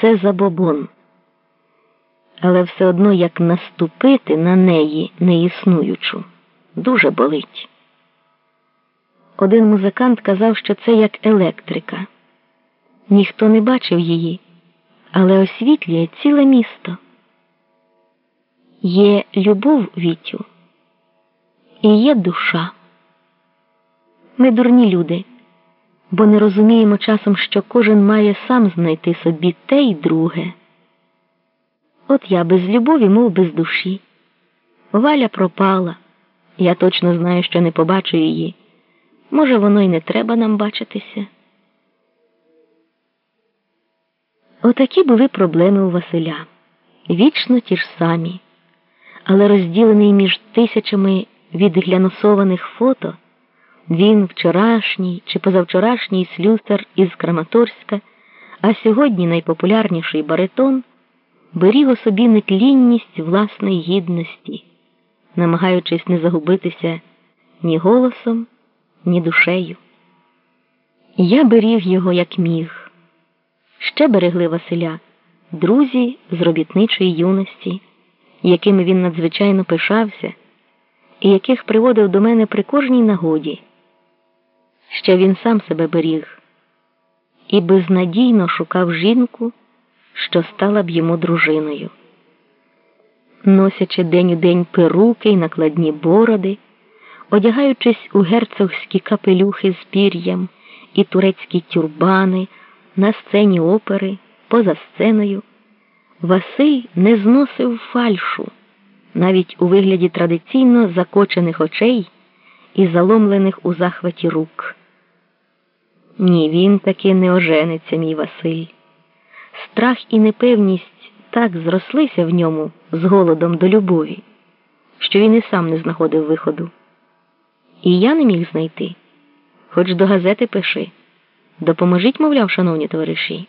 це забобон. Але все одно як наступити на неї неіснуючу дуже болить. Один музикант казав, що це як електрика. Ніхто не бачив її, але освітлює ціле місто. Є любов Вітю і є душа. Ми дурні люди, бо не розуміємо часом, що кожен має сам знайти собі те й друге. От я без любові, мов без душі. Валя пропала. Я точно знаю, що не побачу її. Може, воно й не треба нам бачитися. Отакі були проблеми у Василя. Вічно ті ж самі, але розділений між тисячами відгляносованих фото, він вчорашній чи позавчорашній слюсар із Краматорська, а сьогодні найпопулярніший баритон беріг у собі нетлінність власної гідності, намагаючись не загубитися ні голосом, ні душею. Я беріг його як міг. Ще берегли Василя, друзі з робітничої юності, якими він надзвичайно пишався, і яких приводив до мене при кожній нагоді. Ще він сам себе беріг і безнадійно шукав жінку, що стала б йому дружиною. Носячи день у день перуки й накладні бороди, одягаючись у герцогські капелюхи з пір'ям і турецькі тюрбани на сцені опери, поза сценою, Василь не зносив фальшу, навіть у вигляді традиційно закочених очей і заломлених у захваті рук. Ні, він таки не ожениться, мій Василь. Страх і непевність так зрослися в ньому з голодом до любові, що він і сам не знаходив виходу. І я не міг знайти, хоч до газети пиши. Допоможіть, мовляв, шановні товариші.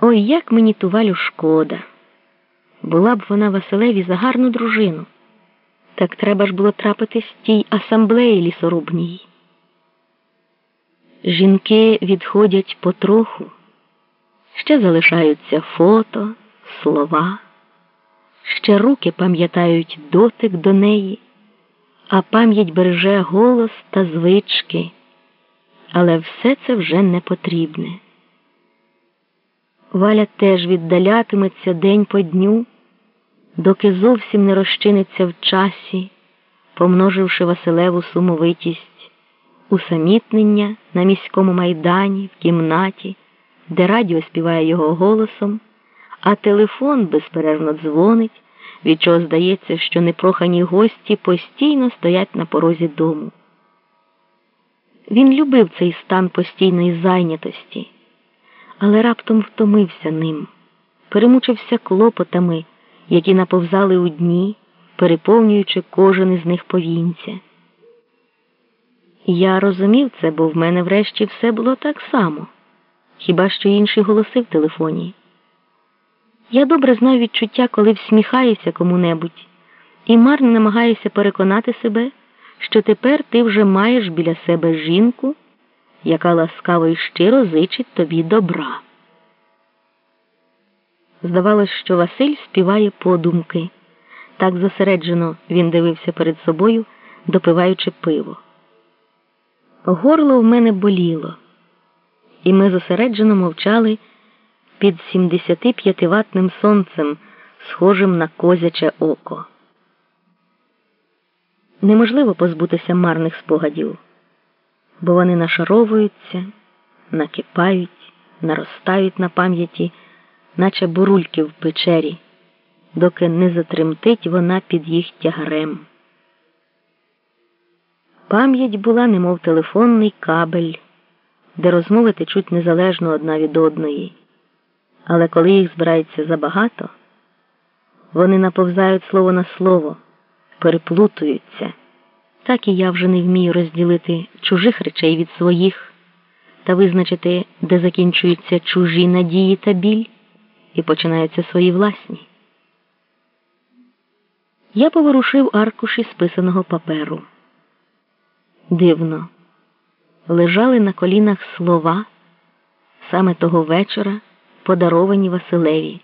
Ой, як мені ту валю шкода. Була б вона Василеві за гарну дружину. Так треба ж було трапитись тій асамблеї лісорубній. Жінки відходять потроху, ще залишаються фото, слова, ще руки пам'ятають дотик до неї, а пам'ять береже голос та звички, але все це вже не потрібне. Валя теж віддалятиметься день по дню, доки зовсім не розчиниться в часі, помноживши Василеву сумовитість усамітнення на міському майдані, в кімнаті, де радіо співає його голосом, а телефон безперервно дзвонить, від чого здається, що непрохані гості постійно стоять на порозі дому. Він любив цей стан постійної зайнятості, але раптом втомився ним, перемучився клопотами, які наповзали у дні, переповнюючи кожен із них повінця. Я розумів це, бо в мене врешті все було так само, хіба що інші голоси в телефоні. Я добре знаю відчуття, коли всміхаєшся кому-небудь, і марно намагаєшся переконати себе, що тепер ти вже маєш біля себе жінку, яка ласкаво і щиро зичить тобі добра. Здавалось, що Василь співає подумки. Так зосереджено він дивився перед собою, допиваючи пиво. Горло в мене боліло, і ми зосереджено мовчали під 75-ватним сонцем, схожим на козяче око. Неможливо позбутися марних спогадів, бо вони нашаровуються, накипають, наростають на пам'яті, наче бурульки в печері, доки не затремтить вона під їх тягарем. Пам'ять була, немов телефонний кабель, де розмови течуть незалежно одна від одної. Але коли їх збирається забагато, вони наповзають слово на слово, переплутуються. Так і я вже не вмію розділити чужих речей від своїх та визначити, де закінчуються чужі надії та біль, і починаються свої власні. Я поворушив аркуші списаного паперу. Дивно, лежали на колінах слова саме того вечора. подаровані Василеві.